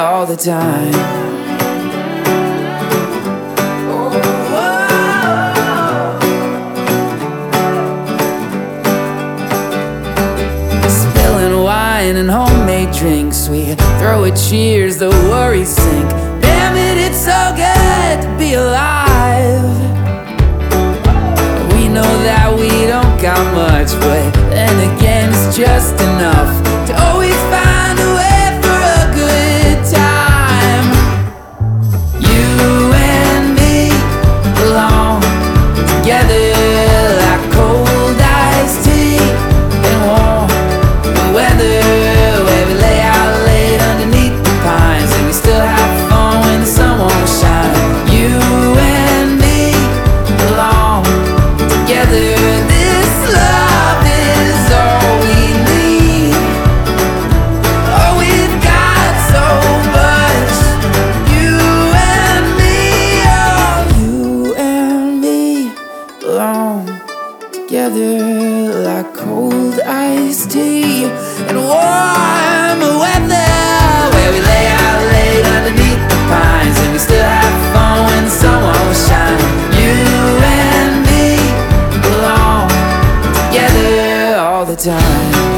all the time. And homemade drinks. We throw a cheers, the worries sink. Damn it, it's so good to be alive. We know that we don't got much, but then again, it's just enough. together like cold iced tea and warm weather. Where we lay out late underneath the pines and we still have fun when the sun won't shine. You and me belong together all the time.